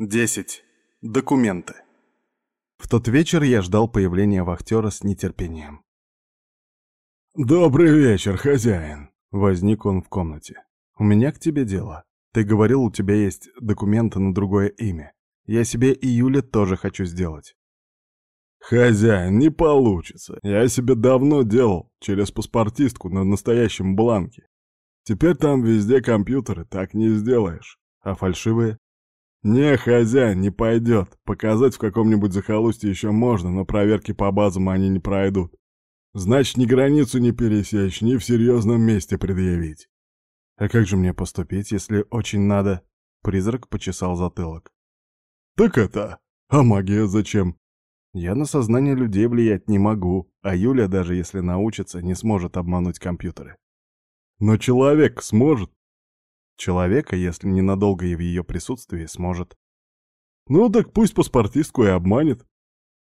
10. Документы. В тот вечер я ждал появления вахтера с нетерпением. «Добрый вечер, хозяин!» — возник он в комнате. «У меня к тебе дело. Ты говорил, у тебя есть документы на другое имя. Я себе и Юле тоже хочу сделать». «Хозяин, не получится. Я себе давно делал, через паспортистку на настоящем бланке. Теперь там везде компьютеры, так не сделаешь. А фальшивые?» «Не, хозяин, не пойдет. Показать в каком-нибудь захолустье еще можно, но проверки по базам они не пройдут. Значит, ни границу не пересечь, ни в серьезном месте предъявить». «А как же мне поступить, если очень надо?» Призрак почесал затылок. «Так это... А магия зачем?» «Я на сознание людей влиять не могу, а Юля, даже если научится, не сможет обмануть компьютеры». «Но человек сможет?» Человека, если ненадолго и в ее присутствии, сможет. Ну так пусть паспортистку и обманет.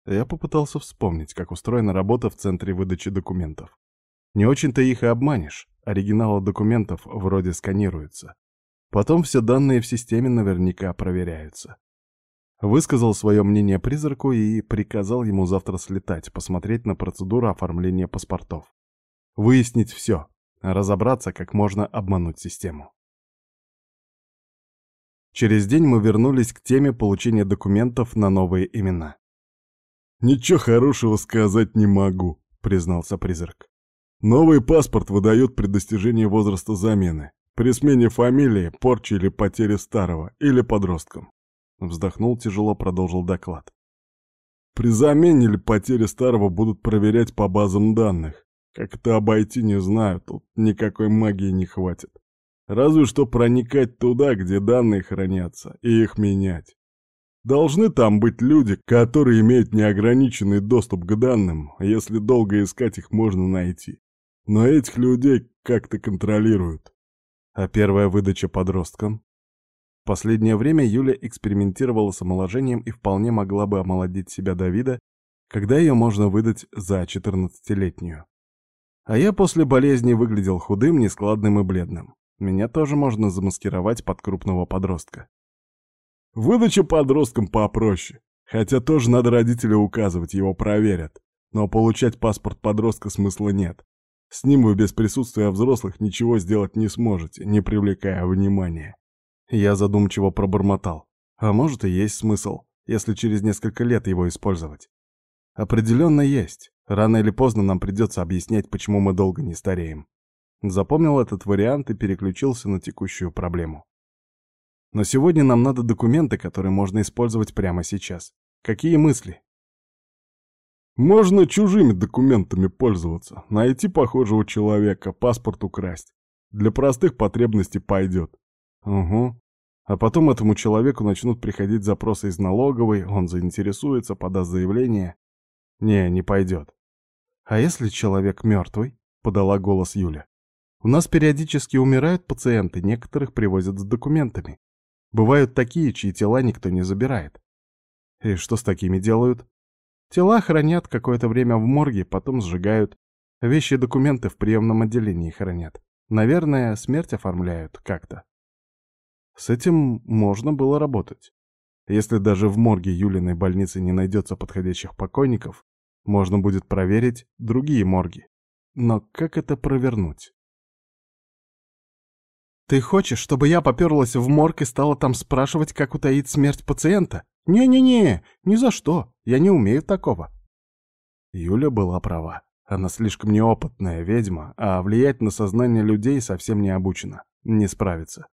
Я попытался вспомнить, как устроена работа в центре выдачи документов. Не очень-то их и обманешь. Оригиналы документов вроде сканируются. Потом все данные в системе наверняка проверяются. Высказал свое мнение призраку и приказал ему завтра слетать, посмотреть на процедуру оформления паспортов. Выяснить все, разобраться, как можно обмануть систему. Через день мы вернулись к теме получения документов на новые имена. «Ничего хорошего сказать не могу», — признался призрак. «Новый паспорт выдают при достижении возраста замены, при смене фамилии, порче или потере старого, или подросткам». Вздохнул тяжело, продолжил доклад. «При замене или потере старого будут проверять по базам данных. Как это обойти, не знаю, тут никакой магии не хватит. Разве что проникать туда, где данные хранятся, и их менять. Должны там быть люди, которые имеют неограниченный доступ к данным, если долго искать их можно найти. Но этих людей как-то контролируют. А первая выдача подросткам? В последнее время Юля экспериментировала с омоложением и вполне могла бы омолодить себя Давида, когда ее можно выдать за 14-летнюю. А я после болезни выглядел худым, нескладным и бледным. Меня тоже можно замаскировать под крупного подростка. Выдача подросткам попроще. Хотя тоже надо родителя указывать, его проверят. Но получать паспорт подростка смысла нет. С ним вы без присутствия взрослых ничего сделать не сможете, не привлекая внимания. Я задумчиво пробормотал. А может и есть смысл, если через несколько лет его использовать. Определенно есть. Рано или поздно нам придется объяснять, почему мы долго не стареем. Запомнил этот вариант и переключился на текущую проблему. Но сегодня нам надо документы, которые можно использовать прямо сейчас. Какие мысли? Можно чужими документами пользоваться. Найти похожего человека, паспорт украсть. Для простых потребностей пойдет. Угу. А потом этому человеку начнут приходить запросы из налоговой, он заинтересуется, подаст заявление. Не, не пойдет. А если человек мертвый? Подала голос Юля. У нас периодически умирают пациенты, некоторых привозят с документами. Бывают такие, чьи тела никто не забирает. И что с такими делают? Тела хранят какое-то время в морге, потом сжигают. Вещи и документы в приемном отделении хранят. Наверное, смерть оформляют как-то. С этим можно было работать. Если даже в морге Юлиной больницы не найдется подходящих покойников, можно будет проверить другие морги. Но как это провернуть? «Ты хочешь, чтобы я поперлась в морг и стала там спрашивать, как утаить смерть пациента? Не-не-не, ни за что, я не умею такого». Юля была права. Она слишком неопытная ведьма, а влиять на сознание людей совсем не обучена. Не справится.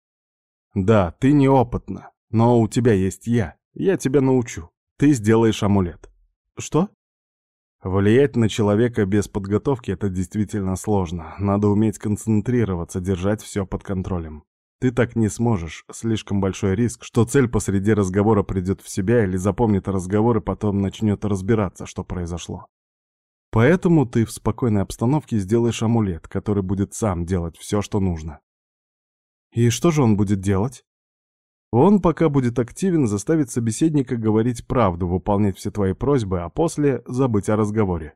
Да, ты неопытна, но у тебя есть я. Я тебя научу. Ты сделаешь амулет. Что? Влиять на человека без подготовки — это действительно сложно. Надо уметь концентрироваться, держать все под контролем. Ты так не сможешь. Слишком большой риск, что цель посреди разговора придет в себя или запомнит разговор и потом начнет разбираться, что произошло. Поэтому ты в спокойной обстановке сделаешь амулет, который будет сам делать все, что нужно. И что же он будет делать? Он, пока будет активен, заставит собеседника говорить правду, выполнять все твои просьбы, а после забыть о разговоре.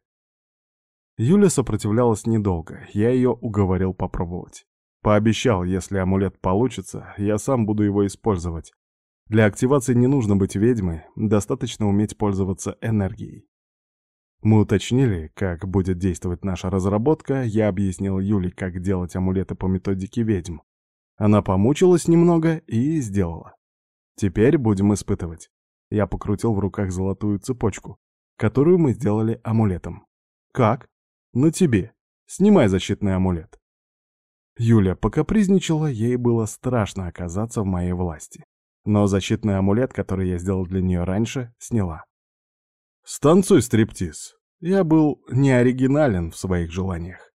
Юля сопротивлялась недолго, я ее уговорил попробовать. Пообещал, если амулет получится, я сам буду его использовать. Для активации не нужно быть ведьмой, достаточно уметь пользоваться энергией. Мы уточнили, как будет действовать наша разработка, я объяснил Юле, как делать амулеты по методике ведьм. Она помучилась немного и сделала. Теперь будем испытывать. Я покрутил в руках золотую цепочку, которую мы сделали амулетом. Как? На тебе. Снимай защитный амулет. Юля покапризничала, ей было страшно оказаться в моей власти. Но защитный амулет, который я сделал для нее раньше, сняла. «Станцуй стриптиз». Я был не оригинален в своих желаниях.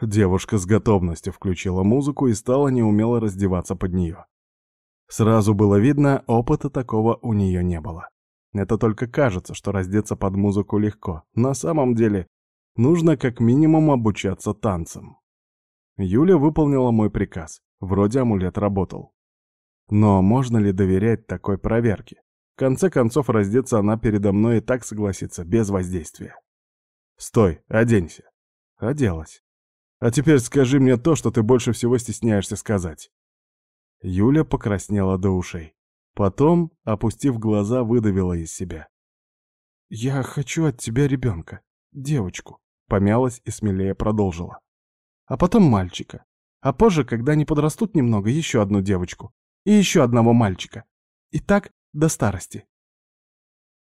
Девушка с готовностью включила музыку и стала неумело раздеваться под нее. Сразу было видно, опыта такого у нее не было. Это только кажется, что раздеться под музыку легко. На самом деле, нужно как минимум обучаться танцам. Юля выполнила мой приказ. Вроде амулет работал. Но можно ли доверять такой проверке? В конце концов, раздеться она передо мной и так согласится, без воздействия. «Стой, оденься». Оделась. «А теперь скажи мне то, что ты больше всего стесняешься сказать». Юля покраснела до ушей. Потом, опустив глаза, выдавила из себя. «Я хочу от тебя ребенка, девочку», — помялась и смелее продолжила. «А потом мальчика. А позже, когда они подрастут немного, еще одну девочку и еще одного мальчика. И так до старости.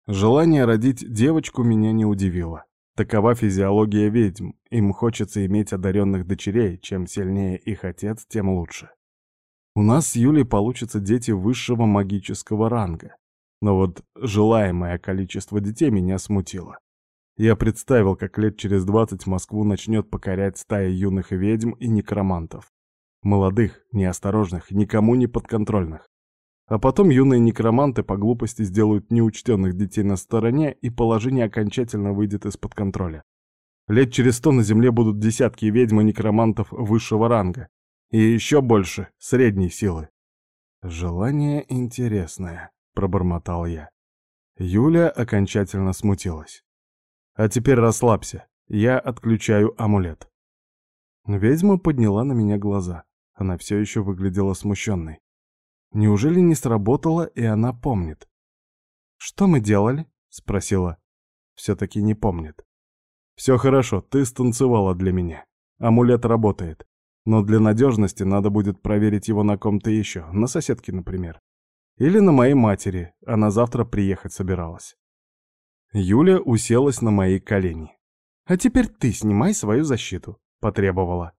Желание родить девочку меня не удивило. Такова физиология ведьм. Им хочется иметь одаренных дочерей. Чем сильнее их отец, тем лучше. У нас с Юлей получатся дети высшего магического ранга. Но вот желаемое количество детей меня смутило. Я представил, как лет через двадцать Москву начнет покорять стая юных ведьм и некромантов. Молодых, неосторожных, никому не подконтрольных. А потом юные некроманты по глупости сделают неучтенных детей на стороне, и положение окончательно выйдет из-под контроля. Лет через сто на Земле будут десятки ведьм и некромантов высшего ранга. И еще больше средней силы. «Желание интересное», — пробормотал я. Юля окончательно смутилась. «А теперь расслабься. Я отключаю амулет». Ведьма подняла на меня глаза. Она все еще выглядела смущенной. Неужели не сработало, и она помнит? «Что мы делали?» — спросила. Все-таки не помнит. «Все хорошо, ты станцевала для меня. Амулет работает. Но для надежности надо будет проверить его на ком-то еще, на соседке, например. Или на моей матери, она завтра приехать собиралась». Юля уселась на мои колени. «А теперь ты снимай свою защиту», — потребовала.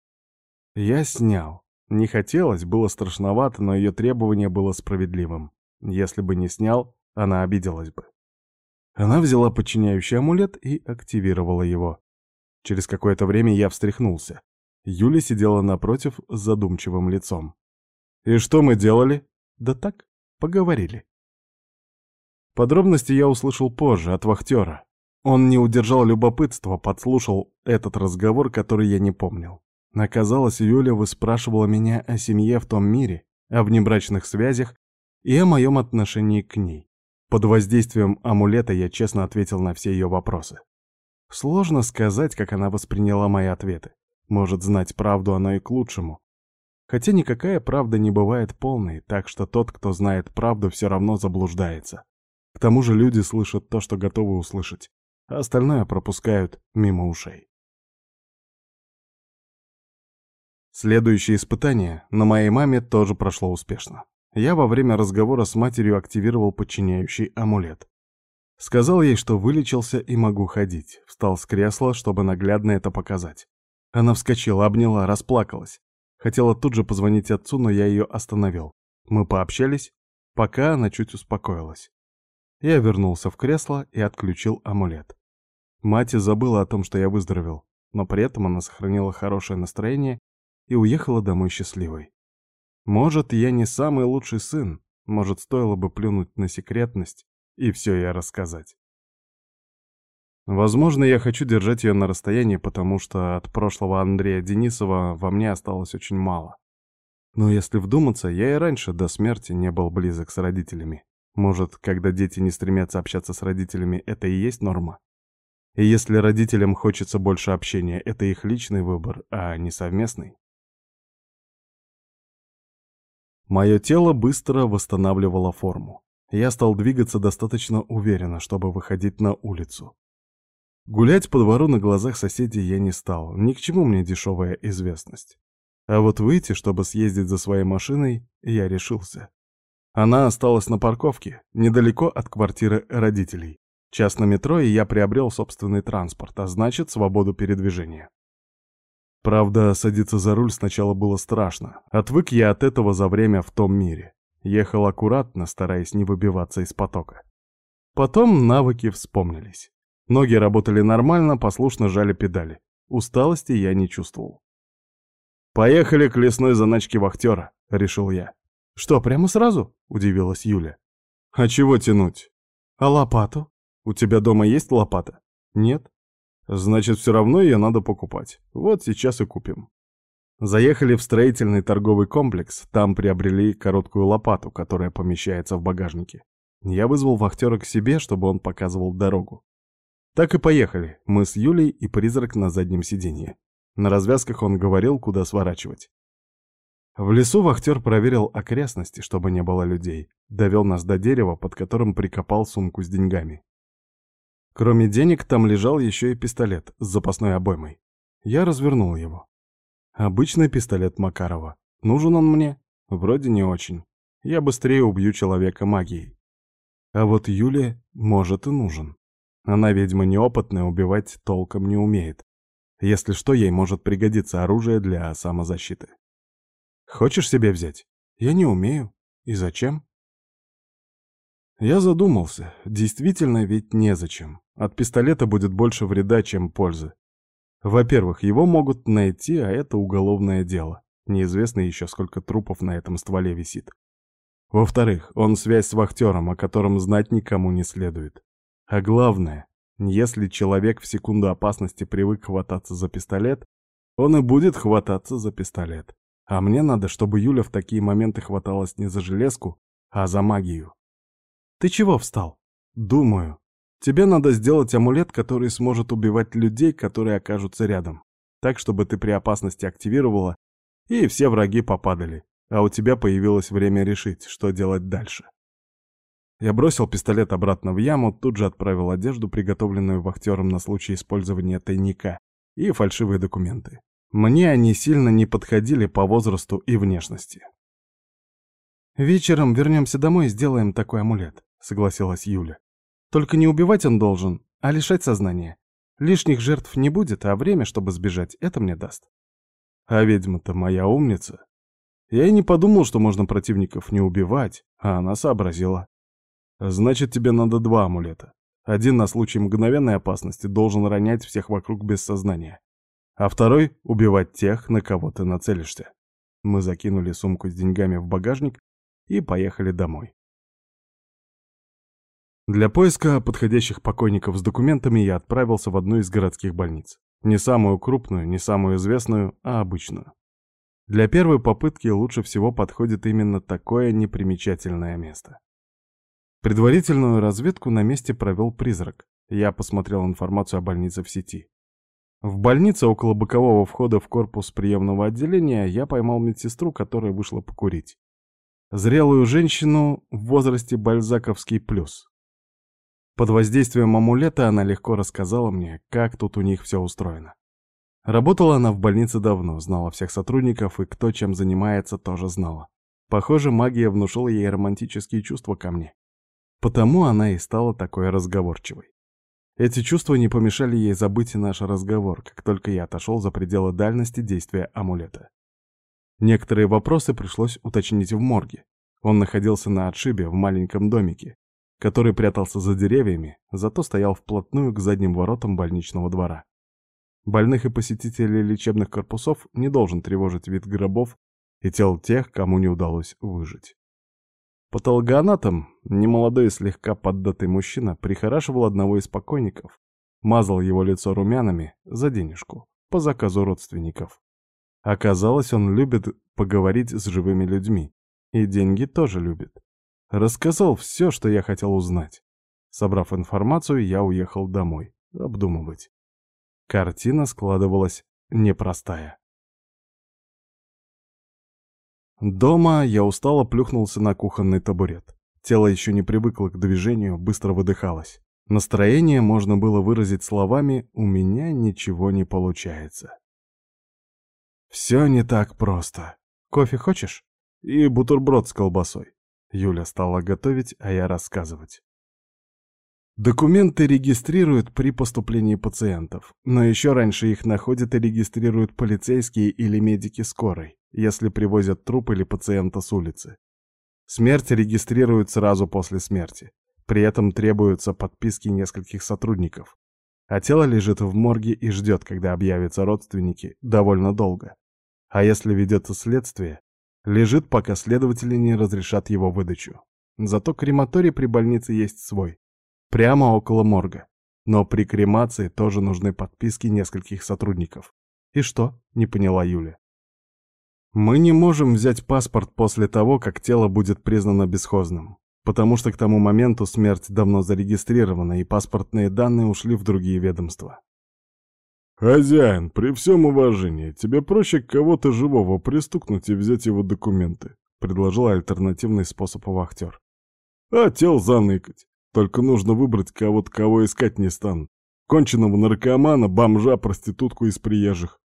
Я снял. Не хотелось, было страшновато, но ее требование было справедливым. Если бы не снял, она обиделась бы. Она взяла подчиняющий амулет и активировала его. Через какое-то время я встряхнулся. Юля сидела напротив с задумчивым лицом. «И что мы делали?» «Да так, поговорили». Подробности я услышал позже, от вахтера. Он не удержал любопытства, подслушал этот разговор, который я не помнил. Оказалось, Юля выспрашивала меня о семье в том мире, о внебрачных связях и о моем отношении к ней. Под воздействием амулета я честно ответил на все ее вопросы. Сложно сказать, как она восприняла мои ответы. Может, знать правду оно и к лучшему. Хотя никакая правда не бывает полной, так что тот, кто знает правду, все равно заблуждается. К тому же люди слышат то, что готовы услышать, а остальное пропускают мимо ушей. Следующее испытание на моей маме тоже прошло успешно. Я во время разговора с матерью активировал подчиняющий амулет. Сказал ей, что вылечился и могу ходить. Встал с кресла, чтобы наглядно это показать. Она вскочила, обняла, расплакалась. Хотела тут же позвонить отцу, но я ее остановил. Мы пообщались, пока она чуть успокоилась. Я вернулся в кресло и отключил амулет. Мать забыла о том, что я выздоровел, но при этом она сохранила хорошее настроение и уехала домой счастливой. Может, я не самый лучший сын, может, стоило бы плюнуть на секретность и все ей рассказать. Возможно, я хочу держать ее на расстоянии, потому что от прошлого Андрея Денисова во мне осталось очень мало. Но если вдуматься, я и раньше до смерти не был близок с родителями. Может, когда дети не стремятся общаться с родителями, это и есть норма? И если родителям хочется больше общения, это их личный выбор, а не совместный? Мое тело быстро восстанавливало форму. Я стал двигаться достаточно уверенно, чтобы выходить на улицу. Гулять по двору на глазах соседей я не стал, ни к чему мне дешевая известность. А вот выйти, чтобы съездить за своей машиной, я решился. Она осталась на парковке, недалеко от квартиры родителей. Час на метро, и я приобрел собственный транспорт, а значит, свободу передвижения. Правда, садиться за руль сначала было страшно. Отвык я от этого за время в том мире. Ехал аккуратно, стараясь не выбиваться из потока. Потом навыки вспомнились. Ноги работали нормально, послушно жали педали. Усталости я не чувствовал. «Поехали к лесной заначке вахтера», — решил я. «Что, прямо сразу?» — удивилась Юля. «А чего тянуть?» «А лопату?» «У тебя дома есть лопата?» «Нет». «Значит, все равно ее надо покупать. Вот сейчас и купим». Заехали в строительный торговый комплекс, там приобрели короткую лопату, которая помещается в багажнике. Я вызвал вахтера к себе, чтобы он показывал дорогу. Так и поехали, мы с Юлей и призрак на заднем сиденье. На развязках он говорил, куда сворачивать. В лесу вахтер проверил окрестности, чтобы не было людей. Довел нас до дерева, под которым прикопал сумку с деньгами. Кроме денег, там лежал еще и пистолет с запасной обоймой. Я развернул его. Обычный пистолет Макарова. Нужен он мне? Вроде не очень. Я быстрее убью человека магией. А вот Юле, может, и нужен. Она ведьма неопытная, убивать толком не умеет. Если что, ей может пригодиться оружие для самозащиты. Хочешь себе взять? Я не умею. И зачем? Я задумался. Действительно, ведь незачем. От пистолета будет больше вреда, чем пользы. Во-первых, его могут найти, а это уголовное дело. Неизвестно еще, сколько трупов на этом стволе висит. Во-вторых, он связь с вахтером, о котором знать никому не следует. А главное, если человек в секунду опасности привык хвататься за пистолет, он и будет хвататься за пистолет. А мне надо, чтобы Юля в такие моменты хваталась не за железку, а за магию. Ты чего встал? Думаю. Тебе надо сделать амулет, который сможет убивать людей, которые окажутся рядом. Так, чтобы ты при опасности активировала, и все враги попадали, а у тебя появилось время решить, что делать дальше. Я бросил пистолет обратно в яму, тут же отправил одежду, приготовленную вахтером на случай использования тайника, и фальшивые документы. Мне они сильно не подходили по возрасту и внешности. «Вечером вернемся домой и сделаем такой амулет», — согласилась Юля. «Только не убивать он должен, а лишать сознания. Лишних жертв не будет, а время, чтобы сбежать, это мне даст». А ведьма-то моя умница. Я и не подумал, что можно противников не убивать, а она сообразила. Значит, тебе надо два амулета. Один на случай мгновенной опасности должен ронять всех вокруг без сознания. А второй — убивать тех, на кого ты нацелишься. Мы закинули сумку с деньгами в багажник и поехали домой. Для поиска подходящих покойников с документами я отправился в одну из городских больниц. Не самую крупную, не самую известную, а обычную. Для первой попытки лучше всего подходит именно такое непримечательное место. Предварительную разведку на месте провел призрак. Я посмотрел информацию о больнице в сети. В больнице около бокового входа в корпус приемного отделения я поймал медсестру, которая вышла покурить. Зрелую женщину в возрасте бальзаковский плюс. Под воздействием амулета она легко рассказала мне, как тут у них все устроено. Работала она в больнице давно, знала всех сотрудников и кто чем занимается, тоже знала. Похоже, магия внушила ей романтические чувства ко мне. Потому она и стала такой разговорчивой. Эти чувства не помешали ей забыть наш разговор, как только я отошел за пределы дальности действия амулета. Некоторые вопросы пришлось уточнить в морге. Он находился на отшибе в маленьком домике, который прятался за деревьями, зато стоял вплотную к задним воротам больничного двора. Больных и посетителей лечебных корпусов не должен тревожить вид гробов и тел тех, кому не удалось выжить. Патологоанатом, немолодой и слегка поддатый мужчина, прихорашивал одного из покойников, мазал его лицо румянами за денежку, по заказу родственников. Оказалось, он любит поговорить с живыми людьми, и деньги тоже любит. Рассказал все, что я хотел узнать. Собрав информацию, я уехал домой, обдумывать. Картина складывалась непростая. Дома я устало плюхнулся на кухонный табурет. Тело еще не привыкло к движению, быстро выдыхалось. Настроение можно было выразить словами «у меня ничего не получается». Все не так просто. Кофе хочешь? И бутерброд с колбасой. Юля стала готовить, а я рассказывать. Документы регистрируют при поступлении пациентов, но еще раньше их находят и регистрируют полицейские или медики скорой, если привозят труп или пациента с улицы. Смерть регистрируют сразу после смерти. При этом требуются подписки нескольких сотрудников. А тело лежит в морге и ждет, когда объявятся родственники, довольно долго. А если ведется следствие, лежит, пока следователи не разрешат его выдачу. Зато крематорий при больнице есть свой прямо около морга. Но при кремации тоже нужны подписки нескольких сотрудников. И что? Не поняла Юля. Мы не можем взять паспорт после того, как тело будет признано бесхозным, потому что к тому моменту смерть давно зарегистрирована, и паспортные данные ушли в другие ведомства. «Хозяин, при всем уважении, тебе проще кого-то живого пристукнуть и взять его документы», — предложил альтернативный способ вахтер. «А тел заныкать. Только нужно выбрать кого-то, кого искать не стану. Конченого наркомана, бомжа, проститутку из приезжих.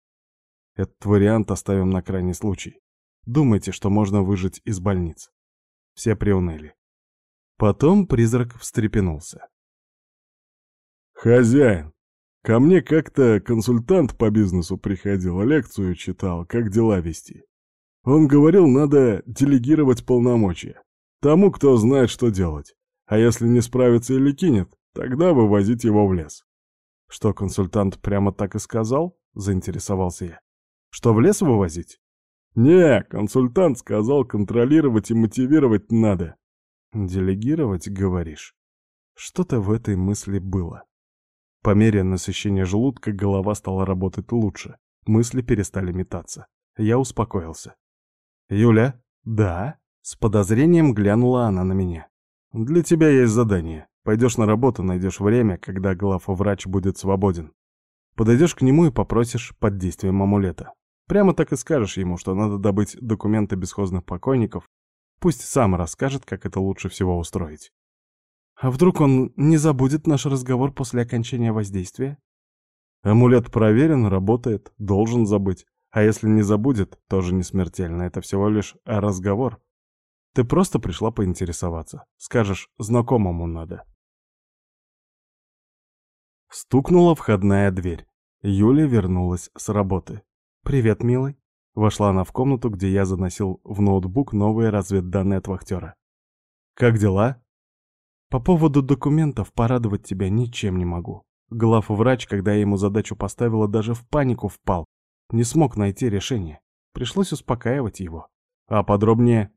Этот вариант оставим на крайний случай. Думайте, что можно выжить из больниц. Все приуныли. Потом призрак встрепенулся. «Хозяин, ко мне как-то консультант по бизнесу приходил, лекцию читал, как дела вести. Он говорил, надо делегировать полномочия. Тому, кто знает, что делать. А если не справится или кинет, тогда вывозить его в лес. Что, консультант прямо так и сказал? Заинтересовался я. Что, в лес вывозить? Не, консультант сказал, контролировать и мотивировать надо. Делегировать, говоришь? Что-то в этой мысли было. По мере насыщения желудка голова стала работать лучше. Мысли перестали метаться. Я успокоился. «Юля?» «Да?» С подозрением глянула она на меня. Для тебя есть задание. Пойдешь на работу, найдешь время, когда главврач будет свободен. Подойдешь к нему и попросишь под действием амулета. Прямо так и скажешь ему, что надо добыть документы бесхозных покойников. Пусть сам расскажет, как это лучше всего устроить. А вдруг он не забудет наш разговор после окончания воздействия? Амулет проверен, работает, должен забыть. А если не забудет, тоже не смертельно, это всего лишь разговор. Ты просто пришла поинтересоваться. Скажешь, знакомому надо. Стукнула входная дверь. Юля вернулась с работы. «Привет, милый». Вошла она в комнату, где я заносил в ноутбук новые разведданные от вахтера. «Как дела?» «По поводу документов порадовать тебя ничем не могу. Главврач, когда я ему задачу поставила, даже в панику впал. Не смог найти решение. Пришлось успокаивать его. А подробнее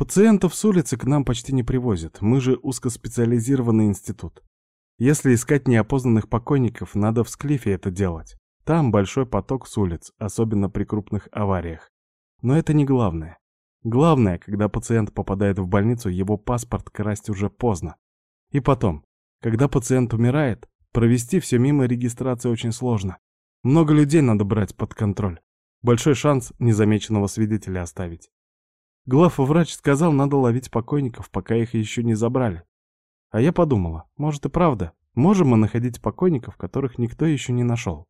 Пациентов с улицы к нам почти не привозят, мы же узкоспециализированный институт. Если искать неопознанных покойников, надо в Склифе это делать. Там большой поток с улиц, особенно при крупных авариях. Но это не главное. Главное, когда пациент попадает в больницу, его паспорт красть уже поздно. И потом, когда пациент умирает, провести все мимо регистрации очень сложно. Много людей надо брать под контроль. Большой шанс незамеченного свидетеля оставить. Главврач сказал, надо ловить покойников, пока их еще не забрали. А я подумала, может и правда, можем мы находить покойников, которых никто еще не нашел.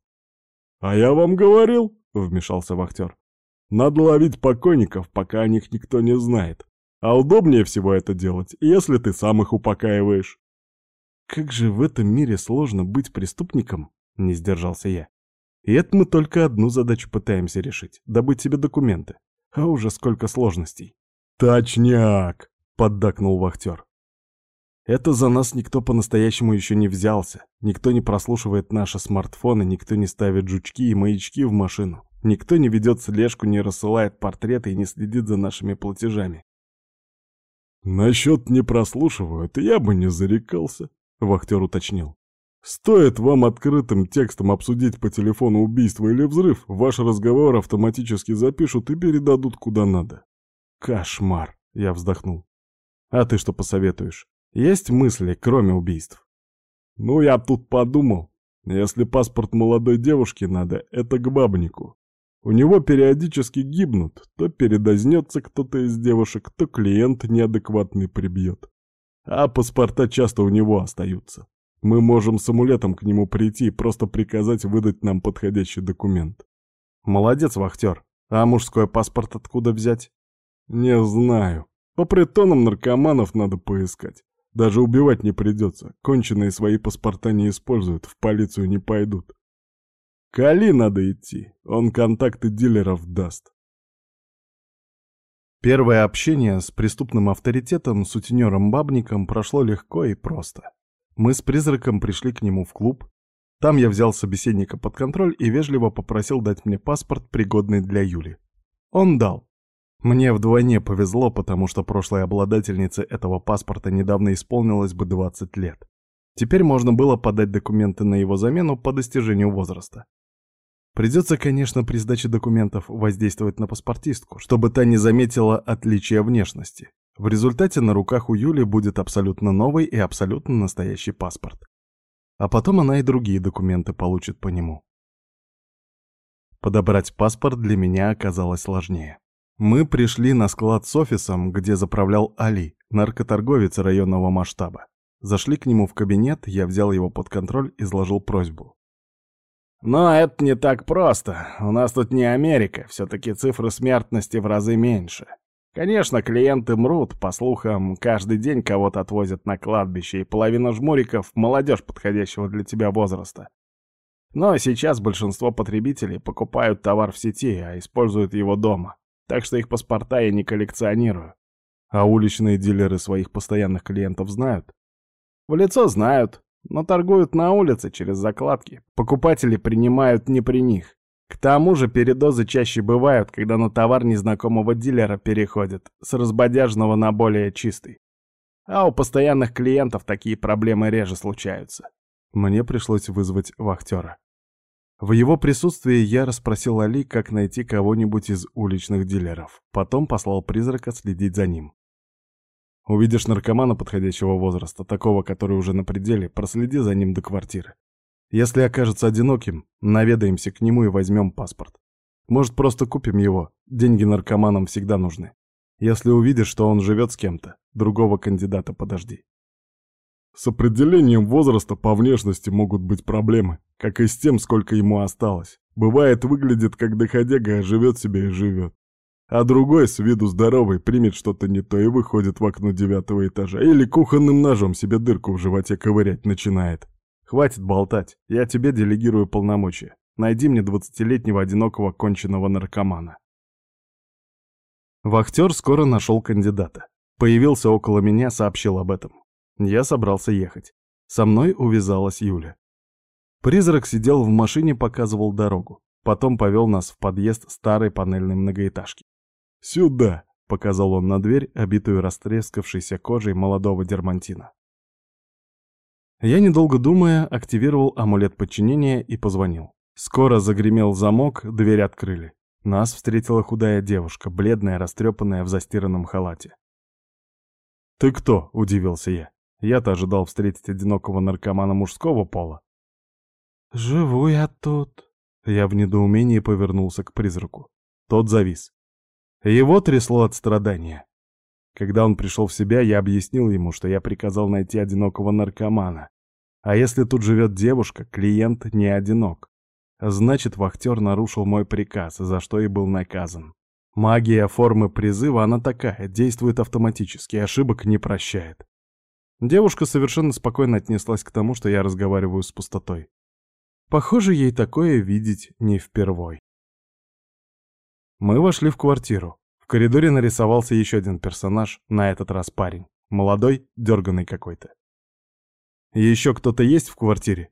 «А я вам говорил», — вмешался вахтер, — «надо ловить покойников, пока о них никто не знает. А удобнее всего это делать, если ты сам их упокаиваешь». «Как же в этом мире сложно быть преступником», — не сдержался я. «И это мы только одну задачу пытаемся решить — добыть себе документы. А уже сколько сложностей. «Точняк!» — поддакнул вахтер. Это за нас никто по-настоящему еще не взялся. Никто не прослушивает наши смартфоны, никто не ставит жучки и маячки в машину. Никто не ведет слежку, не рассылает портреты и не следит за нашими платежами. «Насчет не прослушивают, я бы не зарекался», — вахтер уточнил. Стоит вам открытым текстом обсудить по телефону убийство или взрыв, ваш разговор автоматически запишут и передадут куда надо. Кошмар, я вздохнул. А ты что посоветуешь? Есть мысли, кроме убийств? Ну, я тут подумал. Если паспорт молодой девушки надо, это к бабнику. У него периодически гибнут, то передознется кто-то из девушек, то клиент неадекватный прибьет. А паспорта часто у него остаются. Мы можем с амулетом к нему прийти и просто приказать выдать нам подходящий документ. Молодец, вахтер. А мужской паспорт откуда взять? Не знаю. По притонам наркоманов надо поискать. Даже убивать не придется. Конченые свои паспорта не используют, в полицию не пойдут. К Али надо идти, он контакты дилеров даст. Первое общение с преступным авторитетом, сутенером-бабником прошло легко и просто. Мы с призраком пришли к нему в клуб. Там я взял собеседника под контроль и вежливо попросил дать мне паспорт, пригодный для Юли. Он дал. Мне вдвойне повезло, потому что прошлой обладательнице этого паспорта недавно исполнилось бы 20 лет. Теперь можно было подать документы на его замену по достижению возраста. Придется, конечно, при сдаче документов воздействовать на паспортистку, чтобы та не заметила отличия внешности. В результате на руках у Юли будет абсолютно новый и абсолютно настоящий паспорт. А потом она и другие документы получит по нему. Подобрать паспорт для меня оказалось сложнее. Мы пришли на склад с офисом, где заправлял Али, наркоторговец районного масштаба. Зашли к нему в кабинет, я взял его под контроль, и изложил просьбу. «Но это не так просто. У нас тут не Америка, все-таки цифры смертности в разы меньше. Конечно, клиенты мрут, по слухам, каждый день кого-то отвозят на кладбище, и половина жмуриков — молодежь подходящего для тебя возраста. Но сейчас большинство потребителей покупают товар в сети, а используют его дома так что их паспорта я не коллекционирую. А уличные дилеры своих постоянных клиентов знают? В лицо знают, но торгуют на улице через закладки. Покупатели принимают не при них. К тому же передозы чаще бывают, когда на товар незнакомого дилера переходят с разбодяжного на более чистый. А у постоянных клиентов такие проблемы реже случаются. Мне пришлось вызвать вахтера. В его присутствии я расспросил Али, как найти кого-нибудь из уличных дилеров. Потом послал призрака следить за ним. Увидишь наркомана подходящего возраста, такого, который уже на пределе, проследи за ним до квартиры. Если окажется одиноким, наведаемся к нему и возьмем паспорт. Может, просто купим его, деньги наркоманам всегда нужны. Если увидишь, что он живет с кем-то, другого кандидата подожди. С определением возраста по внешности могут быть проблемы, как и с тем, сколько ему осталось. Бывает, выглядит как доходяга, а живет себе и живет. А другой, с виду здоровый, примет что-то не то и выходит в окно девятого этажа. Или кухонным ножом себе дырку в животе ковырять начинает. Хватит болтать, я тебе делегирую полномочия. Найди мне двадцатилетнего одинокого конченного наркомана. Вахтер скоро нашел кандидата. Появился около меня, сообщил об этом. Я собрался ехать. Со мной увязалась Юля. Призрак сидел в машине, показывал дорогу. Потом повел нас в подъезд старой панельной многоэтажки. «Сюда!» — показал он на дверь, обитую растрескавшейся кожей молодого дермантина. Я, недолго думая, активировал амулет подчинения и позвонил. Скоро загремел замок, дверь открыли. Нас встретила худая девушка, бледная, растрепанная в застиранном халате. «Ты кто?» — удивился я. Я-то ожидал встретить одинокого наркомана мужского пола. «Живу я тут». Я в недоумении повернулся к призраку. Тот завис. Его трясло от страдания. Когда он пришел в себя, я объяснил ему, что я приказал найти одинокого наркомана. А если тут живет девушка, клиент не одинок. Значит, вахтер нарушил мой приказ, за что и был наказан. Магия формы призыва, она такая, действует автоматически, ошибок не прощает. Девушка совершенно спокойно отнеслась к тому, что я разговариваю с пустотой. Похоже, ей такое видеть не впервой. Мы вошли в квартиру. В коридоре нарисовался еще один персонаж, на этот раз парень. Молодой, дерганый какой-то. «Еще кто-то есть в квартире?»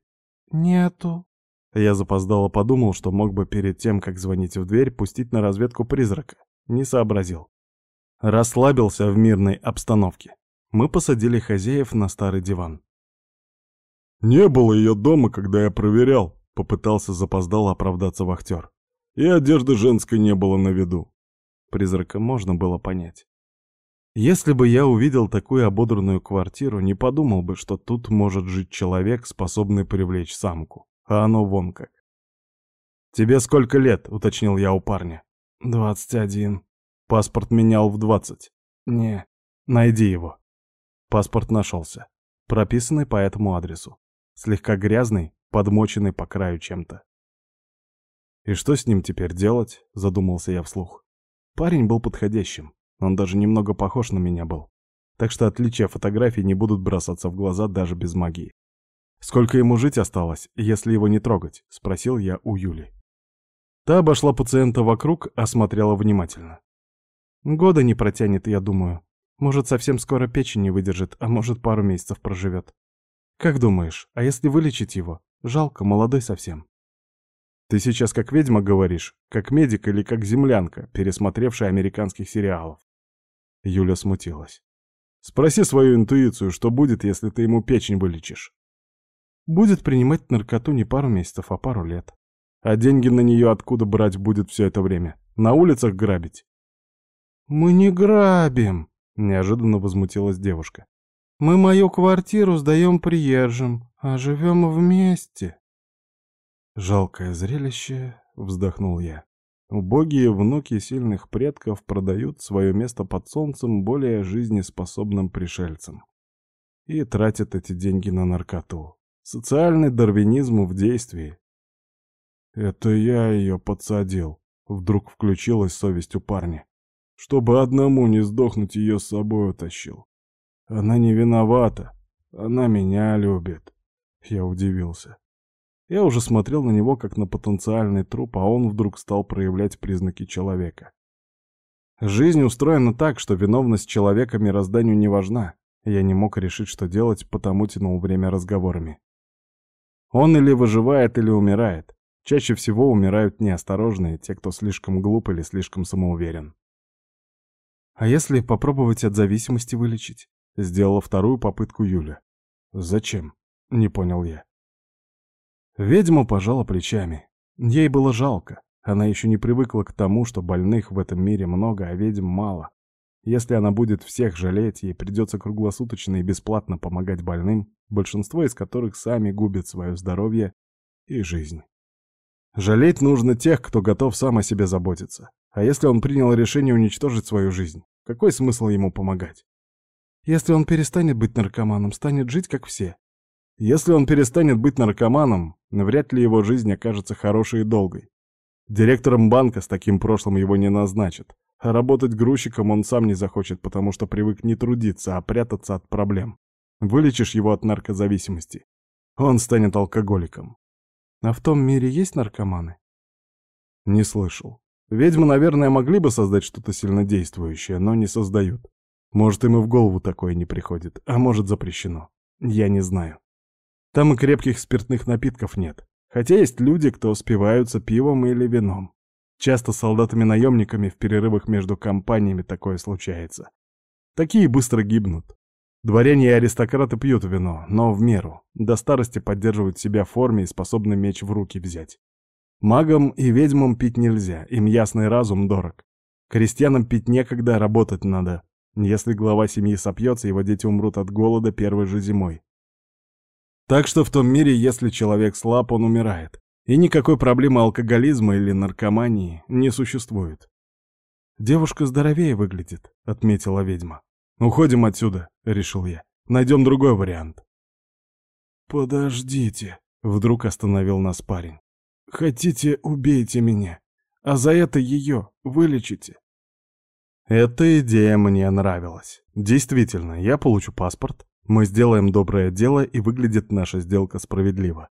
«Нету». Я запоздало подумал, что мог бы перед тем, как звонить в дверь, пустить на разведку призрака. Не сообразил. Расслабился в мирной обстановке. Мы посадили хозяев на старый диван. «Не было ее дома, когда я проверял», — попытался запоздало оправдаться вахтер. «И одежды женской не было на виду». Призрака можно было понять. Если бы я увидел такую ободранную квартиру, не подумал бы, что тут может жить человек, способный привлечь самку. А оно вон как. «Тебе сколько лет?» — уточнил я у парня. «Двадцать один». Паспорт менял в двадцать. «Не». «Найди его». Паспорт нашелся. Прописанный по этому адресу. Слегка грязный, подмоченный по краю чем-то. «И что с ним теперь делать?» — задумался я вслух. Парень был подходящим. Он даже немного похож на меня был. Так что отличия фотографий не будут бросаться в глаза даже без магии. «Сколько ему жить осталось, если его не трогать?» — спросил я у Юли. Та обошла пациента вокруг, осмотрела внимательно. «Года не протянет, я думаю. Может, совсем скоро печень не выдержит, а может, пару месяцев проживет. Как думаешь, а если вылечить его? Жалко, молодой совсем». «Ты сейчас как ведьма говоришь, как медик или как землянка, пересмотревшая американских сериалов?» Юля смутилась. «Спроси свою интуицию, что будет, если ты ему печень вылечишь?» Будет принимать наркоту не пару месяцев, а пару лет. А деньги на нее откуда брать будет все это время? На улицах грабить? «Мы не грабим», — неожиданно возмутилась девушка. «Мы мою квартиру сдаем приезжим, а живем вместе». «Жалкое зрелище», — вздохнул я. Убогие внуки сильных предков продают свое место под солнцем более жизнеспособным пришельцам. И тратят эти деньги на наркоту. Социальный дарвинизм в действии. Это я ее подсадил. Вдруг включилась совесть у парня. Чтобы одному не сдохнуть, ее с собой утащил. Она не виновата. Она меня любит. Я удивился. Я уже смотрел на него как на потенциальный труп, а он вдруг стал проявлять признаки человека. Жизнь устроена так, что виновность человека мирозданию не важна. Я не мог решить, что делать, потому тянул время разговорами. Он или выживает, или умирает. Чаще всего умирают неосторожные, те, кто слишком глуп или слишком самоуверен. А если попробовать от зависимости вылечить? Сделала вторую попытку Юля. Зачем? Не понял я. Ведьма пожала плечами. Ей было жалко. Она еще не привыкла к тому, что больных в этом мире много, а ведьм мало. Если она будет всех жалеть, ей придется круглосуточно и бесплатно помогать больным, большинство из которых сами губят свое здоровье и жизнь. Жалеть нужно тех, кто готов сам о себе заботиться. А если он принял решение уничтожить свою жизнь, какой смысл ему помогать? Если он перестанет быть наркоманом, станет жить как все. Если он перестанет быть наркоманом, вряд ли его жизнь окажется хорошей и долгой. Директором банка с таким прошлым его не назначат, а работать грузчиком он сам не захочет, потому что привык не трудиться, а прятаться от проблем. Вылечишь его от наркозависимости. Он станет алкоголиком. А в том мире есть наркоманы? Не слышал. Ведьмы, наверное, могли бы создать что-то сильнодействующее, но не создают. Может, им и в голову такое не приходит, а может, запрещено. Я не знаю. Там и крепких спиртных напитков нет. Хотя есть люди, кто спиваются пивом или вином. Часто солдатами-наемниками в перерывах между компаниями такое случается. Такие быстро гибнут. Дворяне и аристократы пьют вино, но в меру. До старости поддерживают себя в форме и способны меч в руки взять. Магам и ведьмам пить нельзя, им ясный разум дорог. Крестьянам пить некогда, работать надо. Если глава семьи сопьется, его дети умрут от голода первой же зимой. Так что в том мире, если человек слаб, он умирает. И никакой проблемы алкоголизма или наркомании не существует. «Девушка здоровее выглядит», — отметила ведьма. «Уходим отсюда», — решил я. «Найдем другой вариант». «Подождите», — вдруг остановил нас парень. «Хотите, убейте меня, а за это ее вылечите». Эта идея мне нравилась. Действительно, я получу паспорт, мы сделаем доброе дело, и выглядит наша сделка справедливо.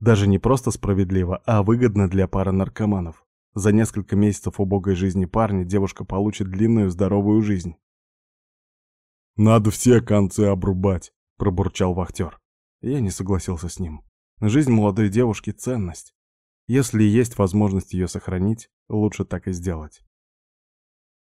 Даже не просто справедливо, а выгодно для пары наркоманов. За несколько месяцев убогой жизни парня девушка получит длинную здоровую жизнь. «Надо все концы обрубать», — пробурчал вахтер. Я не согласился с ним. Жизнь молодой девушки — ценность. Если есть возможность ее сохранить, лучше так и сделать.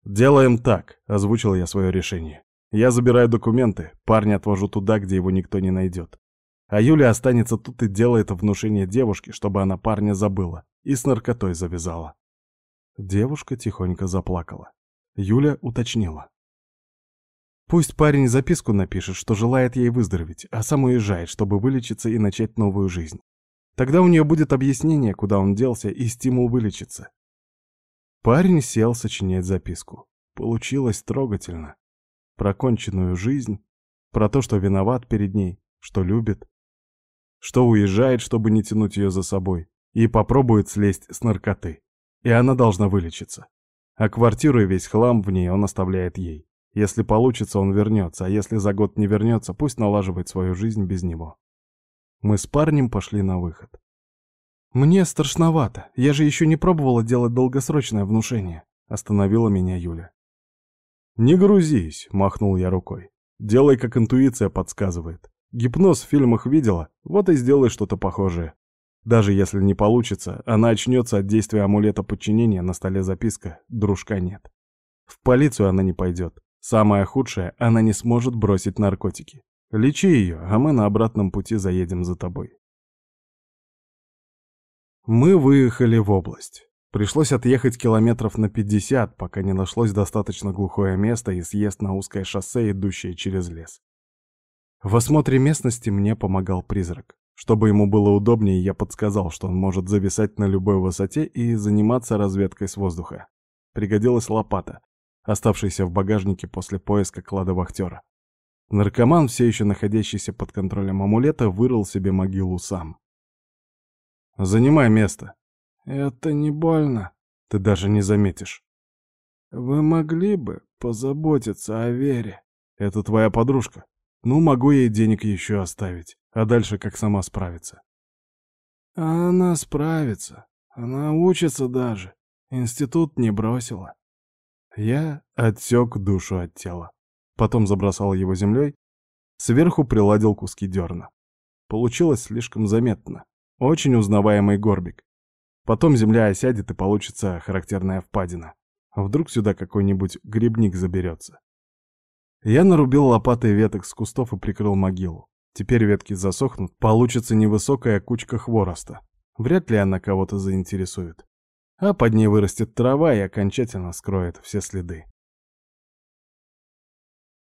«Делаем так», — озвучил я свое решение. «Я забираю документы, парня отвожу туда, где его никто не найдет. А Юля останется тут и делает внушение девушке, чтобы она парня забыла и с наркотой завязала». Девушка тихонько заплакала. Юля уточнила. Пусть парень записку напишет, что желает ей выздороветь, а сам уезжает, чтобы вылечиться и начать новую жизнь. Тогда у нее будет объяснение, куда он делся, и стимул вылечиться. Парень сел сочинять записку. Получилось трогательно. Про конченную жизнь, про то, что виноват перед ней, что любит, что уезжает, чтобы не тянуть ее за собой, и попробует слезть с наркоты. И она должна вылечиться. А квартиру и весь хлам в ней он оставляет ей. Если получится, он вернется, а если за год не вернется, пусть налаживает свою жизнь без него. Мы с парнем пошли на выход. «Мне страшновато. Я же еще не пробовала делать долгосрочное внушение», — остановила меня Юля. «Не грузись», — махнул я рукой. «Делай, как интуиция подсказывает. Гипноз в фильмах видела, вот и сделай что-то похожее. Даже если не получится, она очнется от действия амулета подчинения, на столе записка «Дружка нет». В полицию она не пойдет. Самое худшее, она не сможет бросить наркотики. Лечи ее, а мы на обратном пути заедем за тобой. Мы выехали в область. Пришлось отъехать километров на 50, пока не нашлось достаточно глухое место и съезд на узкое шоссе, идущее через лес. В осмотре местности мне помогал призрак. Чтобы ему было удобнее, я подсказал, что он может зависать на любой высоте и заниматься разведкой с воздуха. Пригодилась лопата, оставшаяся в багажнике после поиска клада вахтера. Наркоман, все еще находящийся под контролем амулета, вырыл себе могилу сам. «Занимай место». «Это не больно». «Ты даже не заметишь». «Вы могли бы позаботиться о Вере?» «Это твоя подружка. Ну, могу ей денег еще оставить, а дальше как сама справиться». А «Она справится. Она учится даже. Институт не бросила». Я отсек душу от тела. Потом забросал его землей, сверху приладил куски дерна. Получилось слишком заметно. Очень узнаваемый горбик. Потом земля осядет и получится характерная впадина. Вдруг сюда какой-нибудь грибник заберется. Я нарубил лопатой веток с кустов и прикрыл могилу. Теперь ветки засохнут, получится невысокая кучка хвороста. Вряд ли она кого-то заинтересует. А под ней вырастет трава и окончательно скроет все следы.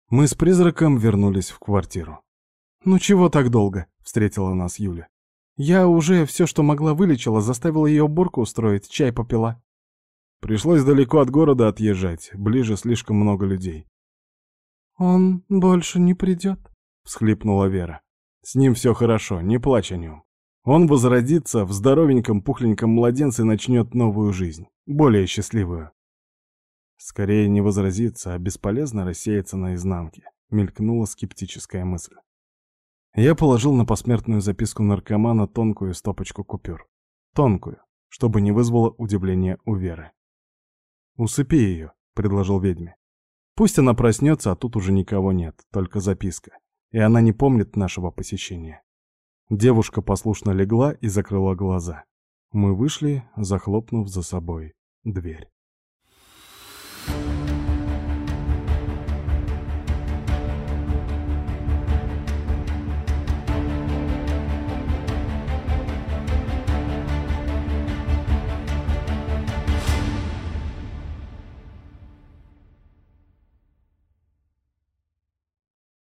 Мы с призраком вернулись в квартиру. «Ну чего так долго?» — встретила нас Юля. «Я уже все, что могла, вылечила, заставила ее уборку устроить, чай попила». Пришлось далеко от города отъезжать, ближе слишком много людей. «Он больше не придет?» — всхлипнула Вера. «С ним все хорошо, не плачь о нем. Он возродится в здоровеньком пухленьком младенце и начнет новую жизнь, более счастливую. Скорее не возразиться, а бесполезно рассеяться наизнанке, мелькнула скептическая мысль. Я положил на посмертную записку наркомана тонкую стопочку купюр. Тонкую, чтобы не вызвало удивления у Веры. «Усыпи ее», — предложил ведьме. «Пусть она проснется, а тут уже никого нет, только записка, и она не помнит нашего посещения». Девушка послушно легла и закрыла глаза. Мы вышли, захлопнув за собой дверь.